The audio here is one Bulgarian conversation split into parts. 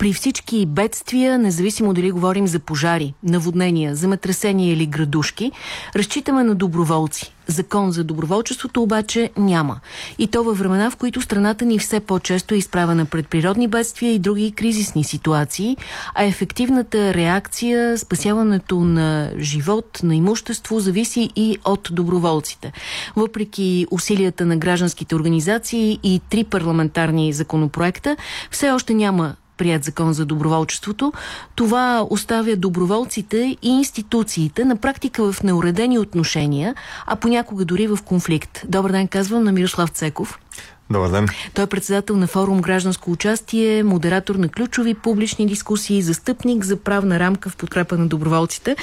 При всички бедствия, независимо дали говорим за пожари, наводнения, земетресения или градушки, разчитаме на доброволци. Закон за доброволчеството обаче няма. И то във времена, в които страната ни все по-често е изправена пред природни бедствия и други кризисни ситуации, а ефективната реакция, спасяването на живот, на имущество зависи и от доброволците. Въпреки усилията на гражданските организации и три парламентарни законопроекта, все още няма прият закон за доброволчеството, това оставя доброволците и институциите на практика в неуредени отношения, а понякога дори в конфликт. Добър ден, казвам на Мирослав Цеков. Добър ден. Той е председател на форум Гражданско участие, модератор на ключови публични дискусии, застъпник за правна рамка в подкрепа на доброволците.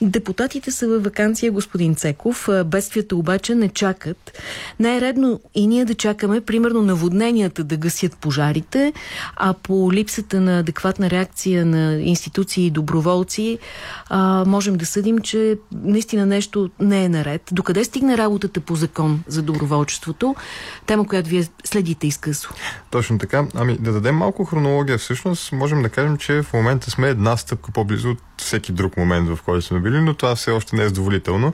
Депутатите са във вакансия, господин Цеков. Бедствията обаче не чакат. Най-редно и ние да чакаме, примерно, наводненията да гасят пожарите, а по липсата на адекватна реакция на институции и доброволци, а, можем да съдим, че наистина нещо не е наред. Докъде стигна работата по закон за доброволчеството? Тема, която вие следите изкъсо. Точно така. Ами да дадем малко хронология. Всъщност можем да кажем, че в момента сме една стъпка по-близо от всеки друг момент, в който сме били, но това все още не е задоволително.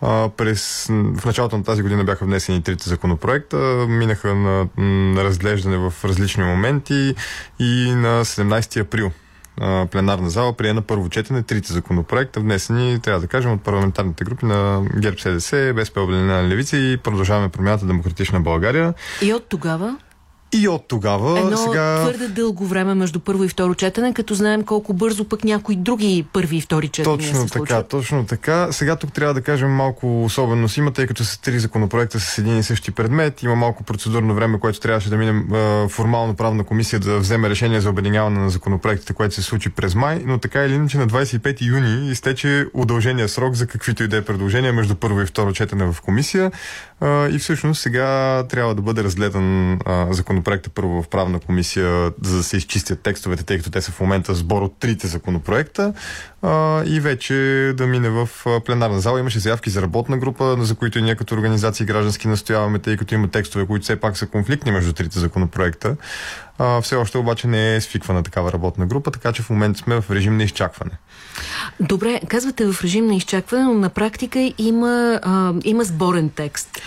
А, през, в началото на тази година бяха внесени трите законопроекта, минаха на, на разглеждане в различни моменти и на 17 април пленарна зала прие на първо четене трите законопроекта, внесени, трябва да кажем, от парламентарните групи на ГЕРБ СДС, БСП Обединена левица и продължаваме промяната Демократична България. И от тогава? И от тогава Едно сега... твърде дълго време между първо и второ четене, като знаем колко бързо пък някои други първи и втори четения Точно се така, точно така. Сега тук трябва да кажем малко особеност има, тъй като са три законопроекта с един и същи предмет. Има малко процедурно време, което трябваше да минем е, формално правна комисия да вземе решение за обединяване на законопроектите, което се случи през май, но така или иначе на 25 юни изтече удължения срок за каквито и да е предложения между първо и второ четене в комисия. И всъщност сега трябва да бъде разгледан законопроекта първо в правна комисия, за да се изчистят текстовете, тъй като те са в момента сбор от трите законопроекта и вече да мине в пленарна зала. Имаше заявки за работна група, за които и ние като организации граждански настояваме, тъй като има текстове, които все пак са конфликтни между трите законопроекта. А, все още обаче не е свиквана такава работна група, така че в момента сме в режим на изчакване. Добре, казвате в режим на изчакване, но на практика има, а, има сборен текст.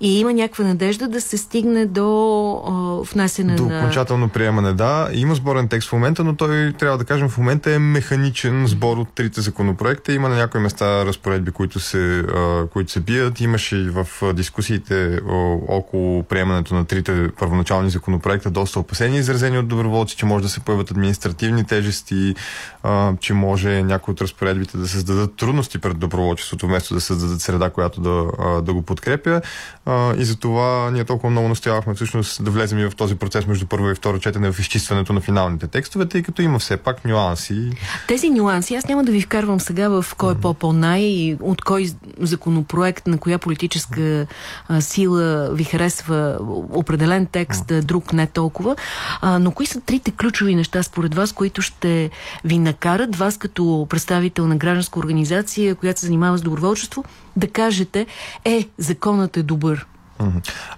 И има някаква надежда да се стигне до а, внасене До на... окончателно приемане, да. Има сборен текст в момента, но той, трябва да кажем, в момента е механичен сбор от трите законопроекта. Има на някои места разпоредби, които се, а, които се бият. Имаше и в дискусиите около приемането на трите първоначални законопроекта доста опасения, изразени от доброволци, че може да се появят административни тежести, а, че може някои от разпоредбите да създадат трудности пред доброволчеството, вместо да създадат среда, която да, а, да го подкрепя. А, и за това ние толкова много настоявахме всъщност да влезем и в този процес между първо и второ четене в изчистването на финалните текстове, тъй като има все пак нюанси. Тези нюанси, аз няма да ви вкарвам сега в кой е по-по-най и от кой законопроект, на коя политическа а, сила ви харесва определен текст, а, друг не толкова. А, но кои са трите ключови неща според вас, които ще ви накарат, вас като представител на гражданска организация, която се занимава с доброволчество, да кажете, е, законът е добър.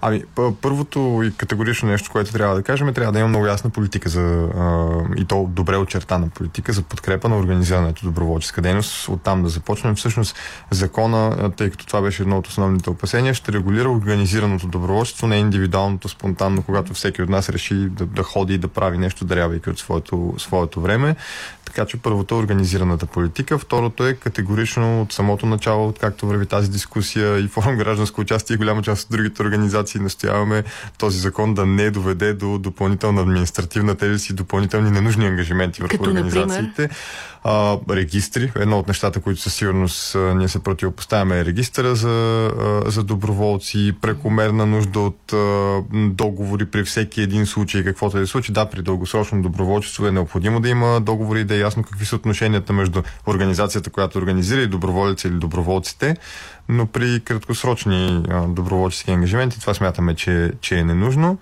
Ами, първото и категорично нещо, което трябва да кажем, е, трябва да има много ясна политика за, и то добре очертана политика за подкрепа на организирането доброволческа дейност. Оттам да започнем. Всъщност, закона, тъй като това беше едно от основните опасения, ще регулира организираното доброволчество, не индивидуалното, спонтанно, когато всеки от нас реши да, да ходи и да прави нещо, дарявайки от своето, своето време. Така че първото е организираната политика, второто е категорично от самото начало, откакто върви тази дискусия и форум гражданско участие и голяма част от другите организации настояваме този закон да не доведе до допълнителна административна тежест и допълнителни ненужни ангажименти върху Като, организациите. Например? А, регистри. Едно от нещата, които със сигурност а, ние се противопоставяме е регистъра за, а, за доброволци, прекомерна нужда от а, договори при всеки един случай, каквото е случи. Да, при дългосрочно доброволчество е необходимо да има договори и да е ясно какви са отношенията между организацията, която организира и доброволеца или доброволците, но при краткосрочни а, доброволчески ангажименти. Това смятаме, че, че е ненужно.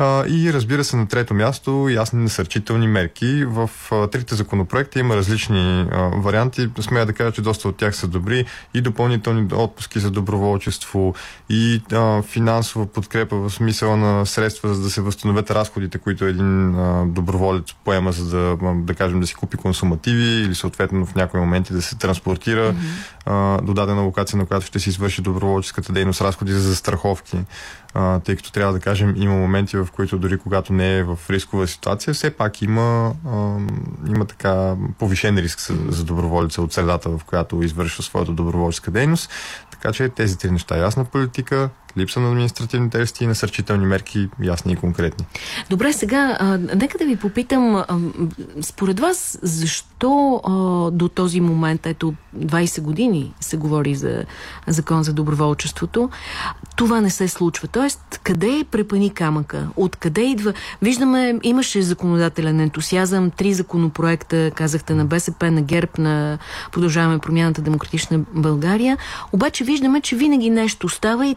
А, и разбира се, на трето място ясни насърчителни мерки. В а, трите законопроекта има различни а, варианти. Смея да кажа, че доста от тях са добри. И допълнителни отпуски за доброволчество, и а, финансова подкрепа в смисъла на средства, за да се възстановят разходите, които един а, доброволец поема, за да, да кажем, да си купи консумативи или съответно в някои моменти да се транспортира mm-hmm. А, до дадена локация, на която ще се извърши доброволческата дейност, разходи за застраховки а, тъй като трябва да кажем, има моменти, в които дори когато не е в рискова ситуация, все пак има, а, има така повишен риск за, за доброволеца от средата, в която извършва своята доброволческа дейност. Така че тези три неща, ясна политика, липса на административни тести и насърчителни мерки, ясни и конкретни. Добре, сега, а, нека да ви попитам, а, според вас, защо а, до този момент, ето 20 години се говори за закон за доброволчеството, това не се случва? Тоест, къде е препани камъка? Откъде идва? Виждаме, имаше законодателен ентусиазъм, три законопроекта, казахте, на БСП, на ГЕРБ, на Продължаваме промяната Демократична България, обаче виждаме, че винаги нещо става и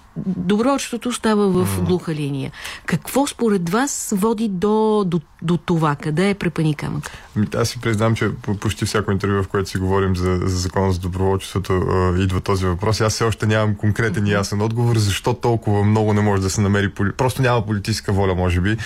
доброчеството става в глуха линия. Какво според вас води до, до, до това? Къде е препани камък? Ами, аз си признам, че по почти всяко интервю, в което си говорим за, за закона за доброволчеството, идва този въпрос. Аз все още нямам конкретен и ясен отговор, защо толкова много не може да се намери. Просто няма политическа воля, може би,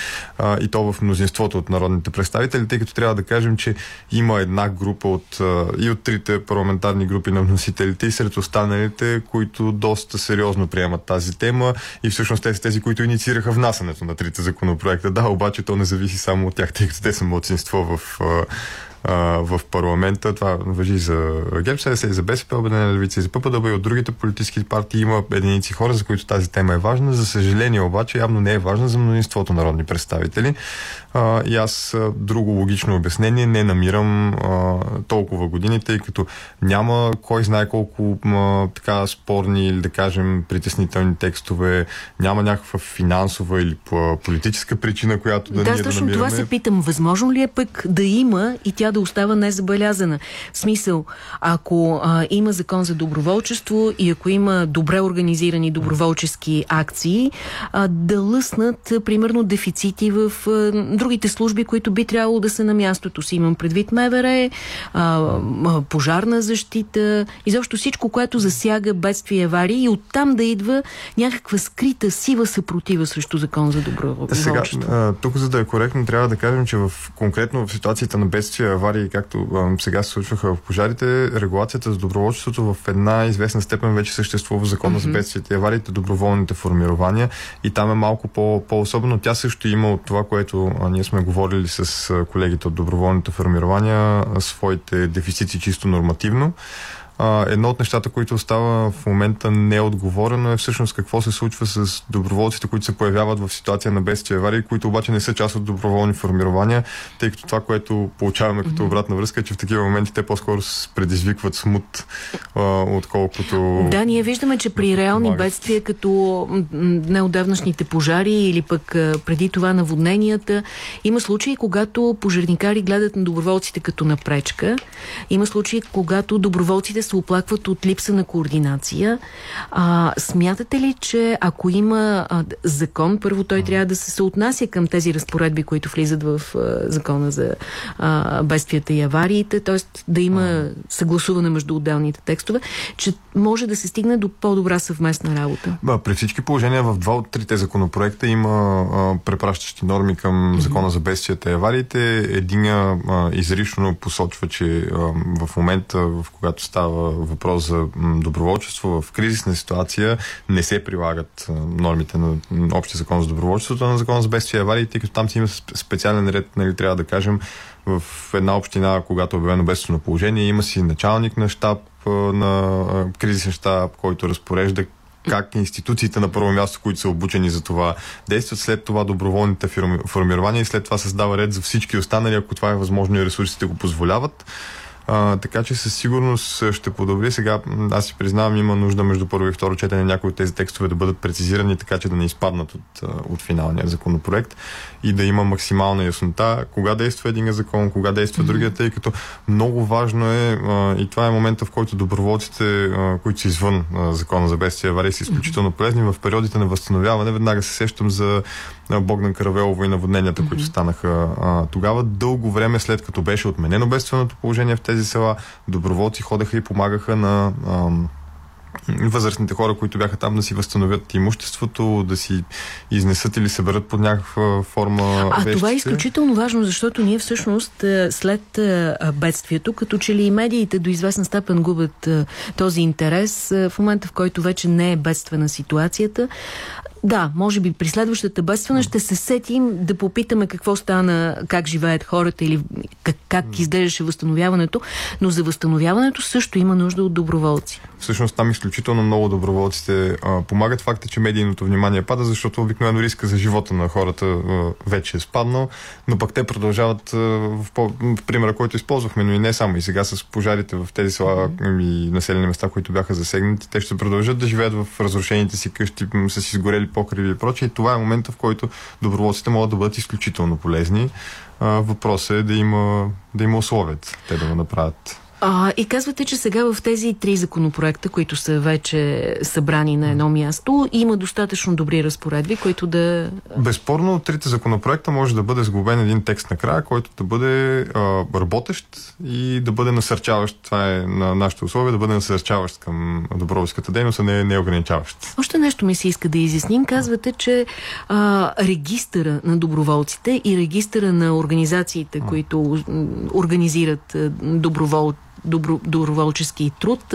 и то в мнозинството от народните представители, тъй като трябва да кажем, че има една група от, и от трите парламентарни групи на вносителите и сред останалите, които доста сериозно приемат тази тема и всъщност те са тези, които инициираха внасянето на трите законопроекта. Да, обаче то не зависи само от тях, тъй като те са младсинство в в парламента. Това въжи за ГЕРБ, и за БСП, Обединена левица и за ППДБ и от другите политически партии има единици хора, за които тази тема е важна. За съжаление обаче явно не е важна за мнозинството народни представители. А, и аз друго логично обяснение не намирам а, толкова години, тъй като няма кой знае колко а, така спорни или да кажем притеснителни текстове, няма някаква финансова или политическа причина, която да, да ние да намираме. това се питам. Възможно ли е пък да има и тя да остава незабелязана? В смисъл, ако а, има закон за доброволчество и ако има добре организирани доброволчески акции, а, да лъснат, примерно, дефицити в а, другите служби, които би трябвало да са на мястото си. Имам предвид МВР, а, пожарна защита, изобщо всичко, което засяга бедствия и аварии и оттам да идва някаква скрита сива съпротива срещу закон за доброволчество. Сега, тук за да е коректно, трябва да кажем, че в конкретно в ситуацията на бедствия, аварии, както а, сега се случваха в пожарите, регулацията за доброволчеството в една известна степен вече съществува в закона mm-hmm. за бедствията и авариите, доброволните формирования и там е малко по, по-особено. Тя също има от това, което а, ние сме говорили с колегите от доброволните формирования, своите дефицити чисто нормативно. А, едно от нещата, които остава в момента неотговорено е всъщност какво се случва с доброволците, които се появяват в ситуация на бедствия аварии, които обаче не са част от доброволни формирования, тъй като това, което получаваме като обратна връзка е, че в такива моменти те по-скоро предизвикват смут, а, отколкото... Да, ние виждаме, че при реални помагат. бедствия, като неодавнашните пожари или пък преди това наводненията, има случаи, когато пожарникари гледат на доброволците като на пречка. Има случаи, когато доброволците се оплакват от липса на координация. А, смятате ли, че ако има а, закон, първо той трябва да се съотнася към тези разпоредби, които влизат в а, закона за а, бедствията и авариите, т.е. да има съгласуване между отделните текстове, че може да се стигне до по-добра съвместна работа? Ба, при всички положения в два от трите законопроекта има а, препращащи норми към mm -hmm. закона за бедствията и авариите. Единя а, изрично посочва, че а, в момента, в когато става въпрос за доброволчество в кризисна ситуация, не се прилагат нормите на общия закон за доброволчеството, на закон за бедствия и аварии, тъй като там си има специален ред, нали, трябва да кажем, в една община, когато е обявено бедствено положение, има си началник на щаб, на кризисен щаб, който разпорежда как институциите на първо място, които са обучени за това, действат след това доброволните формирования и след това създава ред за всички останали, ако това е възможно и ресурсите го позволяват. А, така че със сигурност ще подобри. Сега аз си признавам, има нужда между първо и второ четене някои от тези текстове да бъдат прецизирани, така че да не изпаднат от, от финалния законопроект и да има максимална яснота кога действа един закон, кога действа mm-hmm. другия, тъй като много важно е а, и това е момента, в който доброволците, а, които са извън а, закона за бедствия аварии, са изключително полезни. В периодите на възстановяване веднага се сещам за Богдан Каравелово и наводненията, mm-hmm. които станаха а, тогава. Дълго време след като беше отменено бедственото положение в тези села, доброволци ходеха и помагаха на а, възрастните хора, които бяха там да си възстановят имуществото, да си изнесат или съберат под някаква форма А вещите. това е изключително важно, защото ние всъщност е, след е, бедствието, като че ли и медиите до известна степен губят е, този интерес, в момента в който вече не е бедствена ситуацията, да, може би при следващата бедствена ще се сетим да попитаме какво стана, как живеят хората или как, как изглеждаше възстановяването, но за възстановяването също има нужда от доброволци. Всъщност там изключително много доброволците а, помагат. Факт е, че медийното внимание пада, защото обикновено риска за живота на хората а, вече е спаднал, но пък те продължават а, в, по, в примера, който използвахме, но и не само. И сега с пожарите в тези села и населени места, които бяха засегнати, те ще продължат да живеят в разрушените си къщи с изгорели покриви и прочее. Това е момента, в който доброволците могат да бъдат изключително полезни. Въпросът е да има, да има условията те да го направят. А, и казвате, че сега в тези три законопроекта, които са вече събрани на едно място, има достатъчно добри разпоредби, които да... Безспорно, трите законопроекта може да бъде сглобен един текст накрая, който да бъде а, работещ и да бъде насърчаващ. Това е на нашите условия, да бъде насърчаващ към доброволската дейност, а не, не ограничаващ. Още нещо ми се иска да изясним. Казвате, че а, регистъра на доброволците и регистъра на организациите, които организират доброволци, добро, доброволчески труд,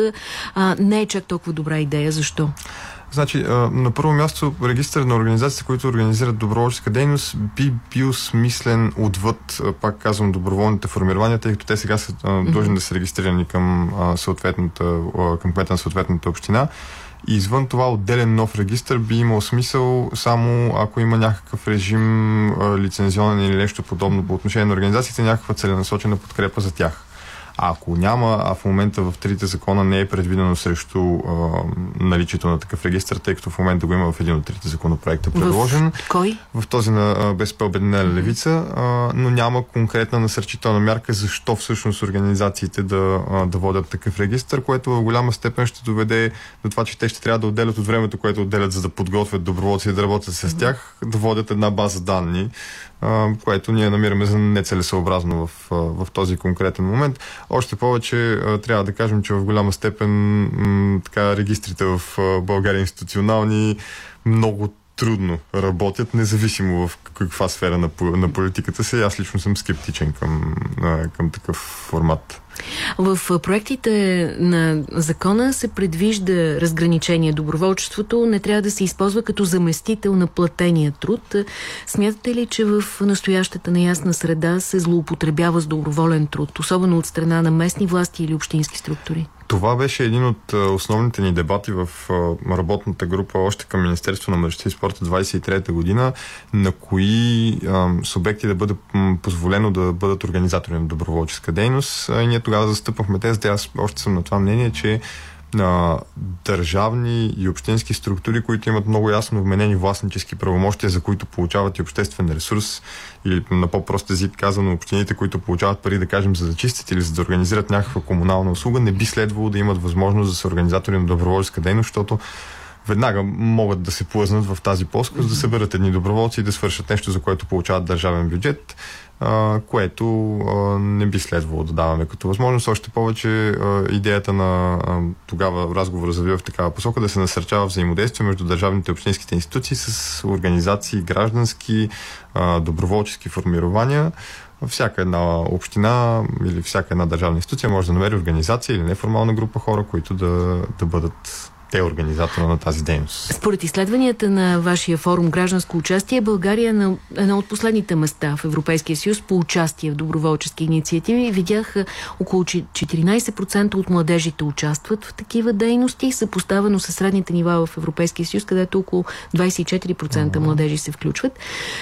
а, не е чак толкова добра идея. Защо? Значи, на първо място, регистър на организации, които организират доброволческа дейност, би бил смислен отвъд, пак казвам, доброволните формирования, тъй като те сега са mm-hmm. да са регистрирани към, съответната, към кмета на съответната община. И извън това отделен нов регистр би имал смисъл само ако има някакъв режим лицензионен или нещо подобно по отношение на организациите, някаква целенасочена подкрепа за тях. А ако няма, а в момента в трите закона не е предвидено срещу а, наличието на такъв регистр, тъй като в момента го има в един от трите законопроекта предложен. В кой? В този на БСП Обединена левица, а, но няма конкретна насърчителна мярка защо всъщност организациите да, а, да водят такъв регистр, което в голяма степен ще доведе до това, че те ще трябва да отделят от времето, което отделят за да подготвят доброволци и да работят с тях, да водят една база данни, което ние намираме за нецелесъобразно в, в този конкретен момент. Още повече трябва да кажем, че в голяма степен така, регистрите в България институционални много трудно работят, независимо в каква сфера на, на политиката се. Аз лично съм скептичен към, към такъв формат. В проектите на закона се предвижда разграничение. Доброволчеството не трябва да се използва като заместител на платения труд. Смятате ли, че в настоящата неясна среда се злоупотребява с доброволен труд, особено от страна на местни власти или общински структури? Това беше един от основните ни дебати в работната група още към Министерство на младежта и спорта 23-та година, на кои субекти да бъде позволено да бъдат организатори на доброволческа дейност. Ние тогава застъпвахме тезата, аз още съм на това мнение, че на държавни и общински структури, които имат много ясно вменени властнически правомощия, за които получават и обществен ресурс, или на по-прост език казано общините, които получават пари, да кажем, за да чистят или за да организират някаква комунална услуга, не би следвало да имат възможност да са организатори на доброволческа дейност, защото веднага могат да се плъзнат в тази плоскост, да съберат едни доброволци и да свършат нещо, за което получават държавен бюджет, което не би следвало да даваме като възможност. Още повече идеята на тогава разговора завива в такава посока да се насърчава взаимодействие между държавните и общинските институции с организации, граждански, доброволчески формирования, всяка една община или всяка една държавна институция може да намери организация или неформална група хора, които да, да бъдат е организатора на тази дейност. Според изследванията на вашия форум Гражданско участие, България е на едно от последните места в Европейския съюз по участие в доброволчески инициативи. Видях около 14% от младежите участват в такива дейности, съпоставено с средните нива в Европейския съюз, където около 24% младежи се включват.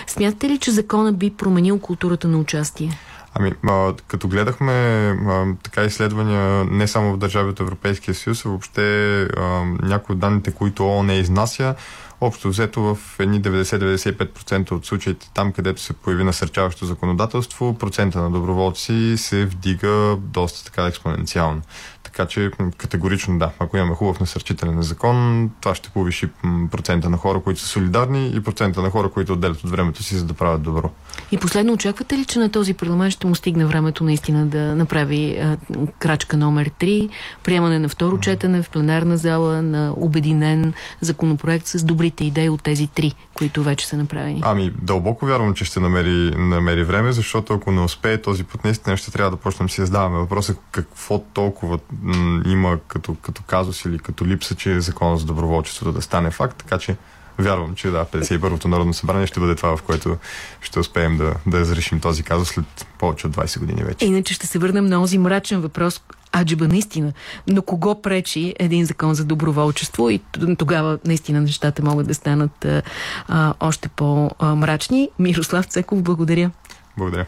Смятате ли, че закона би променил културата на участие? Ами, а, като гледахме а, така изследвания не само в държави от Европейския съюз, а въобще а, някои от данните, които ООН изнася, общо взето в едни 90-95% от случаите там, където се появи насърчаващо законодателство, процента на доброволци се вдига доста така експоненциално. Така че категорично да, ако имаме хубав насърчителен закон, това ще повиши процента на хора, които са солидарни и процента на хора, които отделят от времето си, за да правят добро. И последно, очаквате ли, че на този парламент ще му стигне времето наистина да направи а, крачка номер 3, приемане на второ четене в пленарна зала на обединен законопроект с добрите идеи от тези три, които вече са направени? Ами, дълбоко вярвам, че ще намери, намери време, защото ако не успее този път, наистина ще трябва да почнем си да задаваме въпроса какво толкова има като, като казус или като липса, че закона за доброволчеството да стане факт, така че вярвам, че да, 51-то Народно събрание ще бъде това, в което ще успеем да, да разрешим този казус след повече от 20 години вече. Иначе ще се върнем на този мрачен въпрос, аджиба наистина. Но кого пречи един закон за доброволчество и тогава наистина нещата могат да станат а, още по-мрачни. Мирослав Цеков, благодаря. Благодаря.